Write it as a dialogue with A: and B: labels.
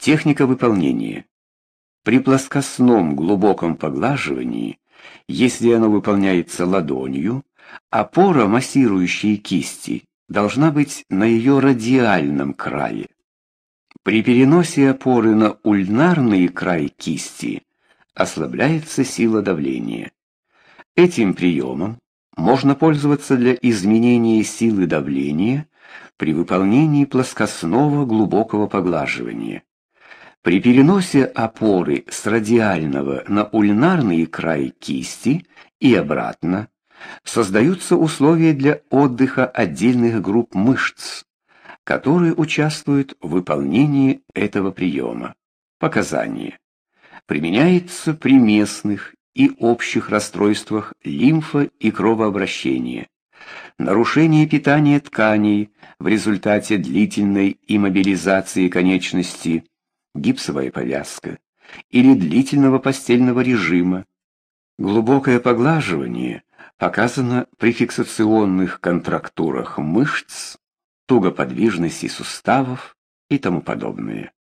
A: Техника выполнения. При плоскостном глубоком поглаживании, если оно выполняется ладонью, опора массирующей кисти должна быть на ее радиальном крае. При переносе опоры на ульнарный край кисти ослабляется сила давления. Этим приемом можно пользоваться для изменения силы давления при выполнении плоскостного глубокого поглаживания. При переносе опоры с радиального на ульнарный край кисти и обратно создаются условия для отдыха отдельных групп мышц, которые участвуют в выполнении этого приема. Показания. Применяется при местных и общих расстройствах лимфа и кровообращения, нарушение питания тканей в результате длительной иммобилизации конечности, гипсовая повязка или длительного постельного режима. Глубокое поглаживание показано при фиксационных контрактурах мышц, тугоподвижности суставов и тому подобное.